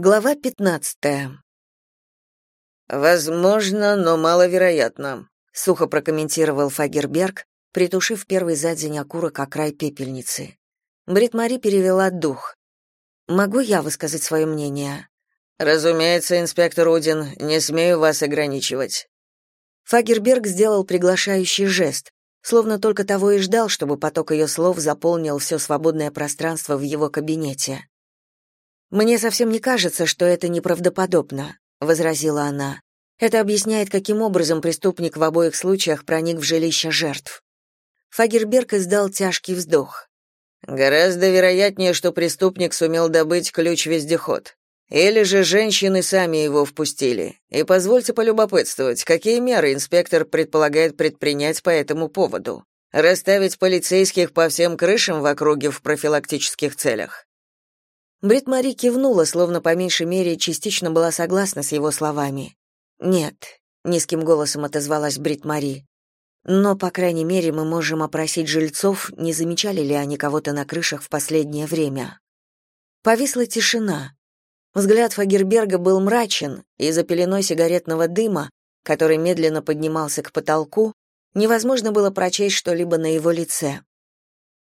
Глава 15. Возможно, но маловероятно, сухо прокомментировал Фагерберг, притушив первый за день окурок о край пепельницы. Брит Мари перевела дух. Могу я высказать свое мнение? Разумеется, инспектор Удин, не смею вас ограничивать. Фагерберг сделал приглашающий жест, словно только того и ждал, чтобы поток ее слов заполнил все свободное пространство в его кабинете. Мне совсем не кажется, что это неправдоподобно, возразила она. Это объясняет, каким образом преступник в обоих случаях проник в жилище жертв. Фагерберг издал тяжкий вздох. Гораздо вероятнее, что преступник сумел добыть ключ-вездеход. Или же женщины сами его впустили. И позвольте полюбопытствовать, какие меры инспектор предполагает предпринять по этому поводу? Расставить полицейских по всем крышам в округе в профилактических целях? Брит Мари кивнула, словно по меньшей мере частично была согласна с его словами. «Нет», — низким голосом отозвалась Брит Мари. «Но, по крайней мере, мы можем опросить жильцов, не замечали ли они кого-то на крышах в последнее время». Повисла тишина. Взгляд Фагерберга был мрачен, и за пеленой сигаретного дыма, который медленно поднимался к потолку, невозможно было прочесть что-либо на его лице.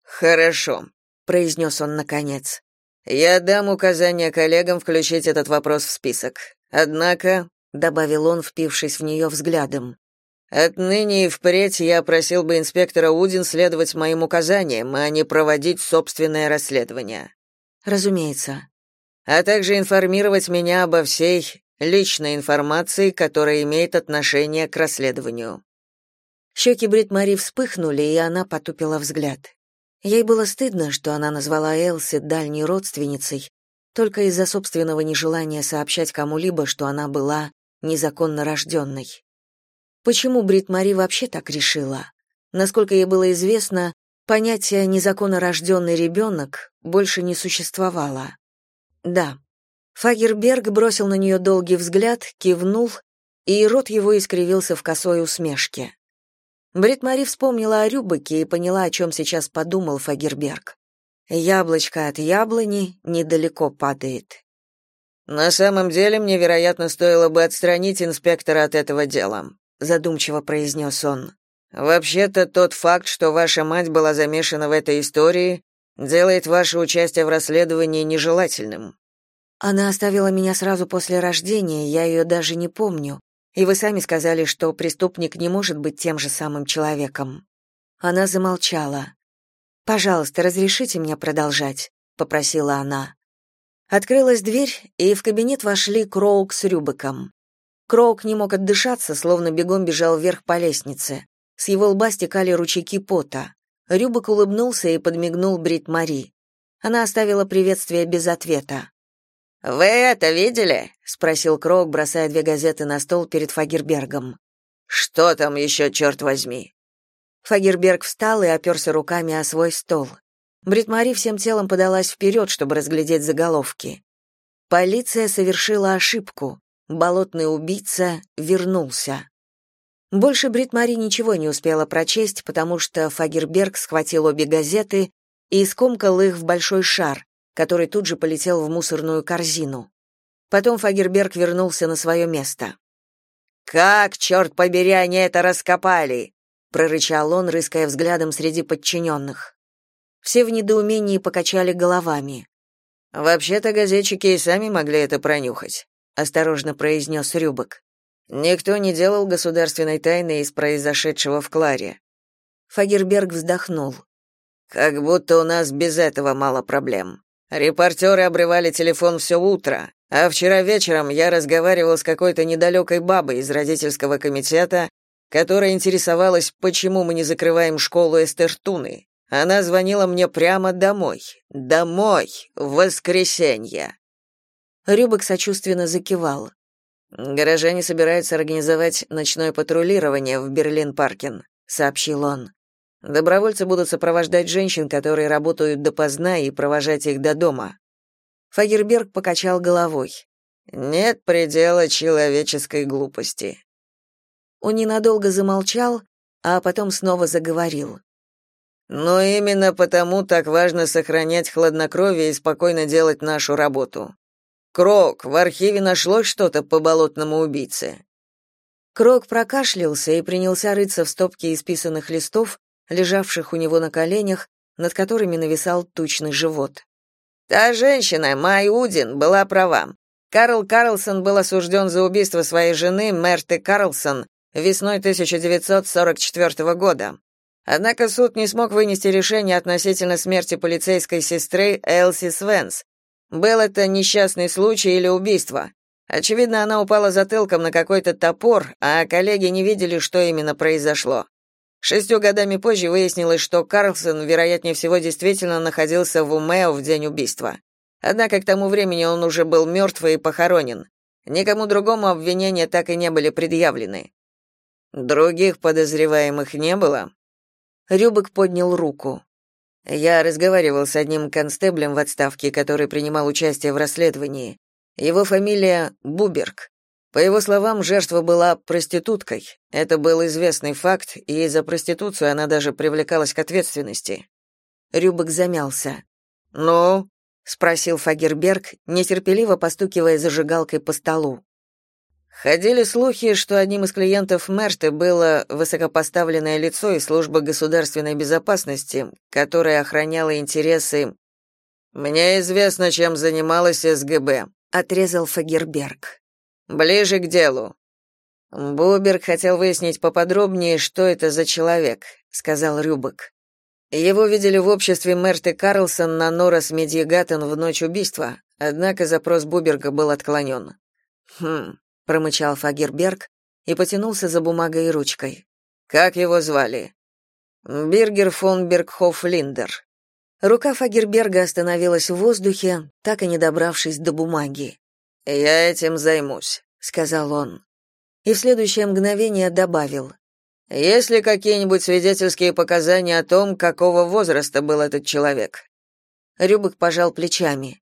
«Хорошо», — произнес он наконец. Я дам указание коллегам включить этот вопрос в список. Однако, добавил он, впившись в нее взглядом, отныне и впредь я просил бы инспектора Удин следовать моим указаниям, а не проводить собственное расследование. Разумеется. А также информировать меня обо всей личной информации, которая имеет отношение к расследованию. Щеки Брит Мари вспыхнули, и она потупила взгляд. Ей было стыдно, что она назвала Элси дальней родственницей, только из-за собственного нежелания сообщать кому-либо, что она была незаконно рожденной. Почему Брит Мари вообще так решила? Насколько ей было известно, понятие «незаконно рожденный ребенок» больше не существовало. Да. Фагерберг бросил на нее долгий взгляд, кивнул, и рот его искривился в косой усмешке. Брит Мари вспомнила о Рюбеке и поняла, о чем сейчас подумал Фагерберг. Яблочко от яблони недалеко падает. На самом деле, мне, вероятно, стоило бы отстранить инспектора от этого дела, задумчиво произнес он. Вообще-то тот факт, что ваша мать была замешана в этой истории, делает ваше участие в расследовании нежелательным. Она оставила меня сразу после рождения, я ее даже не помню. И вы сами сказали, что преступник не может быть тем же самым человеком. Она замолчала. Пожалуйста, разрешите мне продолжать, попросила она. Открылась дверь, и в кабинет вошли Кроук с Рюбеком. Кроук не мог отдышаться, словно бегом бежал вверх по лестнице. С его лба стекали ручейки пота. Рюбек улыбнулся и подмигнул Брит Мари. Она оставила приветствие без ответа. «Вы это видели?» — спросил Крок, бросая две газеты на стол перед Фагербергом. «Что там еще, черт возьми?» Фагерберг встал и оперся руками о свой стол. Бритмари всем телом подалась вперед, чтобы разглядеть заголовки. Полиция совершила ошибку. Болотный убийца вернулся. Больше Бритмари ничего не успела прочесть, потому что Фагерберг схватил обе газеты и скомкал их в большой шар, который тут же полетел в мусорную корзину. Потом Фагерберг вернулся на свое место. «Как, черт побери, они это раскопали?» — прорычал он, рыская взглядом среди подчиненных. Все в недоумении покачали головами. «Вообще-то газетчики и сами могли это пронюхать», — осторожно произнес Рюбок. «Никто не делал государственной тайны из произошедшего в Кларе». Фагерберг вздохнул. «Как будто у нас без этого мало проблем. Репортеры обрывали телефон все утро, а вчера вечером я разговаривал с какой-то недалекой бабой из родительского комитета, которая интересовалась, почему мы не закрываем школу Эстертуны. Она звонила мне прямо домой. Домой, в воскресенье. Рюбок сочувственно закивал. Горожане собираются организовать ночное патрулирование в Берлин-Паркен, сообщил он. Добровольцы будут сопровождать женщин, которые работают допоздна, и провожать их до дома. Фагерберг покачал головой. Нет предела человеческой глупости. Он ненадолго замолчал, а потом снова заговорил. Но именно потому так важно сохранять хладнокровие и спокойно делать нашу работу. Крок, в архиве нашлось что-то по болотному убийце?» Крок прокашлялся и принялся рыться в стопке исписанных листов, лежавших у него на коленях, над которыми нависал тучный живот. «Та женщина, Май Удин, была права. Карл Карлсон был осужден за убийство своей жены, Мерты Карлсон, весной 1944 года. Однако суд не смог вынести решение относительно смерти полицейской сестры Элси Свенс. Был это несчастный случай или убийство? Очевидно, она упала затылком на какой-то топор, а коллеги не видели, что именно произошло. Шестью годами позже выяснилось, что Карлсон, вероятнее всего, действительно находился в Умео в день убийства. Однако к тому времени он уже был мертв и похоронен. Никому другому обвинения так и не были предъявлены. Других подозреваемых не было. Рюбок поднял руку. Я разговаривал с одним констеблем в отставке, который принимал участие в расследовании. Его фамилия Буберг. По его словам, жертва была проституткой. Это был известный факт, и за проституцию она даже привлекалась к ответственности. Рюбок замялся. «Ну?» — спросил Фагерберг, нетерпеливо постукивая зажигалкой по столу. Ходили слухи, что одним из клиентов Мерты было высокопоставленное лицо из службы государственной безопасности, которое охраняло интересы... «Мне известно, чем занималась СГБ», — отрезал Фагерберг. «Ближе к делу». «Буберг хотел выяснить поподробнее, что это за человек», — сказал Рюбок. Его видели в обществе Мерты Карлсон на Норас Медьягатен в ночь убийства, однако запрос Буберга был отклонен. «Хм», — промычал Фагерберг и потянулся за бумагой и ручкой. «Как его звали?» «Биргер фон Бергхоф Линдер». Рука Фагерберга остановилась в воздухе, так и не добравшись до бумаги. «Я этим займусь», — сказал он. И в следующее мгновение добавил. «Есть ли какие-нибудь свидетельские показания о том, какого возраста был этот человек?» Рюбок пожал плечами.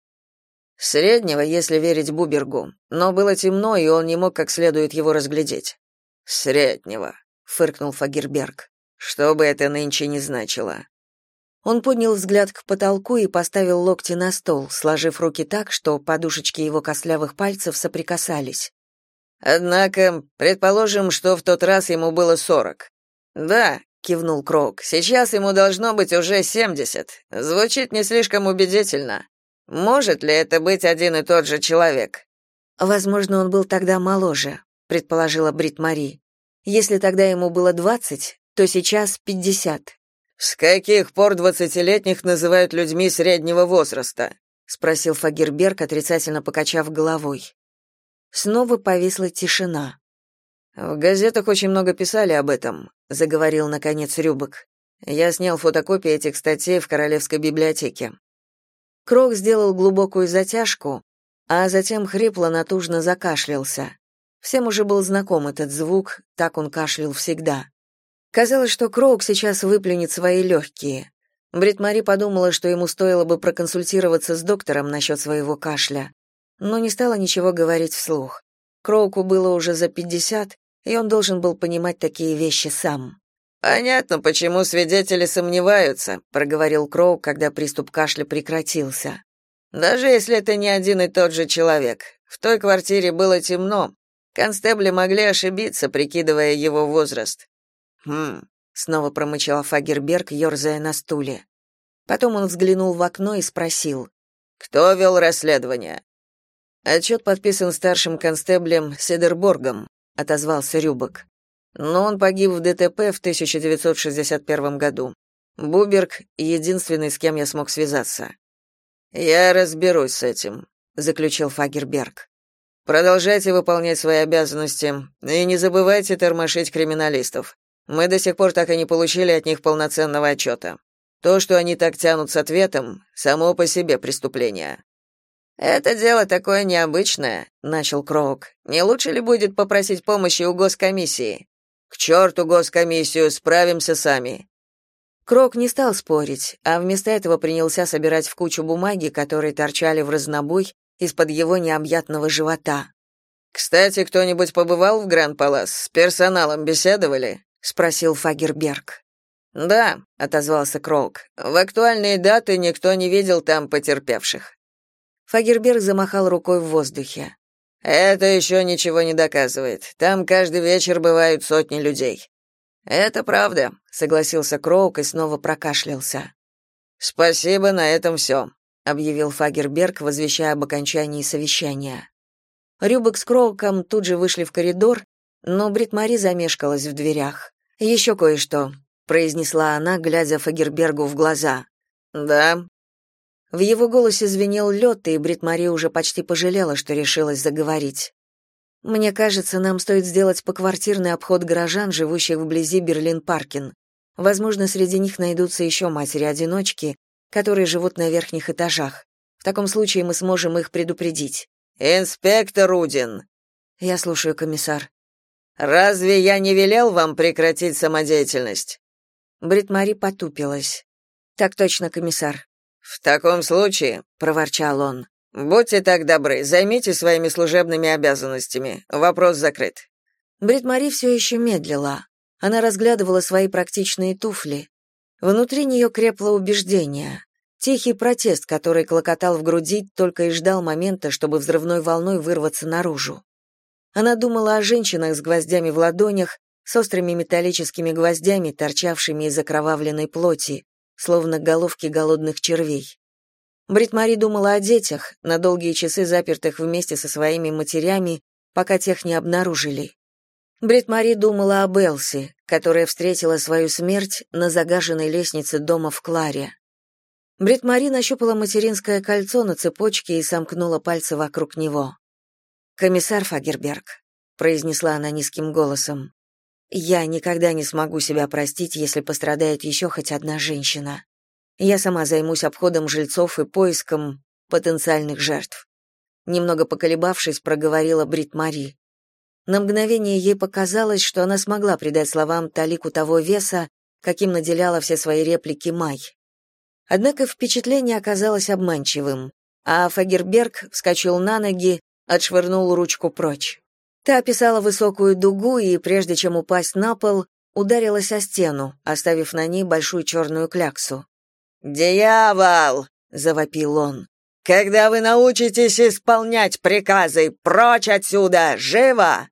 Среднего, если верить Бубергу, но было темно, и он не мог как следует его разглядеть. Среднего, фыркнул Фагерберг. Что бы это нынче не значило. Он поднял взгляд к потолку и поставил локти на стол, сложив руки так, что подушечки его костлявых пальцев соприкасались. Однако, предположим, что в тот раз ему было сорок. Да, кивнул Крок. Сейчас ему должно быть уже семьдесят. Звучит не слишком убедительно. Может ли это быть один и тот же человек? Возможно, он был тогда моложе, предположила Брит Мари. Если тогда ему было двадцать, то сейчас пятьдесят. С каких пор двадцатилетних называют людьми среднего возраста? спросил Фагерберг, отрицательно покачав головой. Снова повисла тишина. В газетах очень много писали об этом, заговорил наконец Рюбок. Я снял фотокопии этих статей в Королевской библиотеке. Крок сделал глубокую затяжку, а затем хрипло натужно закашлялся. Всем уже был знаком этот звук, так он кашлял всегда. Казалось, что Кроук сейчас выплюнет свои легкие. Брит Мари подумала, что ему стоило бы проконсультироваться с доктором насчет своего кашля, но не стала ничего говорить вслух. Кроуку было уже за пятьдесят, и он должен был понимать такие вещи сам. Понятно, почему свидетели сомневаются, проговорил Кроу, когда приступ кашля прекратился. Даже если это не один и тот же человек. В той квартире было темно. Констебли могли ошибиться, прикидывая его возраст. «Хм», — снова промычал Фагерберг, ерзая на стуле. Потом он взглянул в окно и спросил. «Кто вел расследование?» «Отчет подписан старшим констеблем Седерборгом», — отозвался Рюбок. «Но он погиб в ДТП в 1961 году. Буберг — единственный, с кем я смог связаться». «Я разберусь с этим», — заключил Фагерберг. «Продолжайте выполнять свои обязанности и не забывайте тормошить криминалистов. Мы до сих пор так и не получили от них полноценного отчета. То, что они так тянут с ответом, само по себе преступление. Это дело такое необычное, начал Кроук. Не лучше ли будет попросить помощи у госкомиссии? К черту госкомиссию, справимся сами. Крок не стал спорить, а вместо этого принялся собирать в кучу бумаги, которые торчали в разнобой из-под его необъятного живота. Кстати, кто-нибудь побывал в Гранд-Палас? С персоналом беседовали? Спросил Фагерберг. Да, отозвался Кроук. В актуальные даты никто не видел там потерпевших. Фагерберг замахал рукой в воздухе. Это еще ничего не доказывает. Там каждый вечер бывают сотни людей. Это правда, согласился Кроук и снова прокашлялся. Спасибо, на этом все», — объявил Фагерберг, возвещая об окончании совещания. Рюбек с Кроуком тут же вышли в коридор, но Бритмари замешкалась в дверях. «Еще кое-что», — произнесла она, глядя Фагербергу в глаза. «Да». В его голосе звенел лед, и Бритмари уже почти пожалела, что решилась заговорить. «Мне кажется, нам стоит сделать поквартирный обход горожан, живущих вблизи Берлин-Паркин. Возможно, среди них найдутся еще матери-одиночки, которые живут на верхних этажах. В таком случае мы сможем их предупредить. Инспектор Рудин. Я слушаю, комиссар. Разве я не велел вам прекратить самодеятельность? Бритмари потупилась. Так точно, комиссар. В таком случае, проворчал он. Будьте так добры, займитесь своими служебными обязанностями. Вопрос закрыт. Бритмари все еще медлила. Она разглядывала свои практичные туфли. Внутри нее крепло убеждение. Тихий протест, который клокотал в груди, только и ждал момента, чтобы взрывной волной вырваться наружу. Она думала о женщинах с гвоздями в ладонях, с острыми металлическими гвоздями, торчавшими из окровавленной плоти, словно головки голодных червей. Бритмари думала о детях, на долгие часы запертых вместе со своими матерями, пока тех не обнаружили. Брит Мари думала об Элси, которая встретила свою смерть на загаженной лестнице дома в Кларе. Брит Мари нащупала материнское кольцо на цепочке и сомкнула пальцы вокруг него. «Комиссар Фагерберг», — произнесла она низким голосом, — «я никогда не смогу себя простить, если пострадает еще хоть одна женщина. Я сама займусь обходом жильцов и поиском потенциальных жертв». Немного поколебавшись, проговорила Брит Мари. На мгновение ей показалось, что она смогла придать словам талику того веса, каким наделяла все свои реплики Май. Однако впечатление оказалось обманчивым, а Фагерберг вскочил на ноги, отшвырнул ручку прочь. Та описала высокую дугу и, прежде чем упасть на пол, ударилась о стену, оставив на ней большую черную кляксу. «Дьявол!» — завопил он. «Когда вы научитесь исполнять приказы, прочь отсюда! Живо!»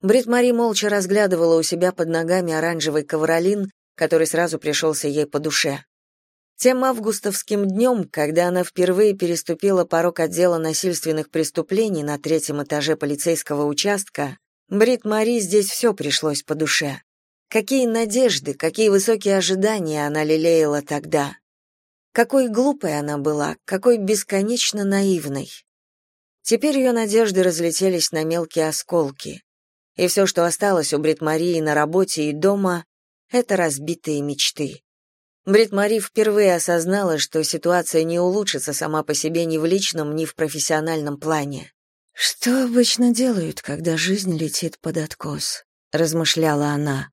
Брит Мари молча разглядывала у себя под ногами оранжевый ковролин, который сразу пришелся ей по душе. Тем августовским днем, когда она впервые переступила порог отдела насильственных преступлений на третьем этаже полицейского участка, Брит Мари здесь все пришлось по душе. Какие надежды, какие высокие ожидания она лелеяла тогда. Какой глупой она была, какой бесконечно наивной. Теперь ее надежды разлетелись на мелкие осколки и все, что осталось у Брит-Марии на работе и дома, это разбитые мечты. Брит-Мари впервые осознала, что ситуация не улучшится сама по себе ни в личном, ни в профессиональном плане. «Что обычно делают, когда жизнь летит под откос?» — размышляла она.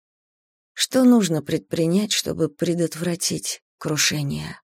«Что нужно предпринять, чтобы предотвратить крушение?»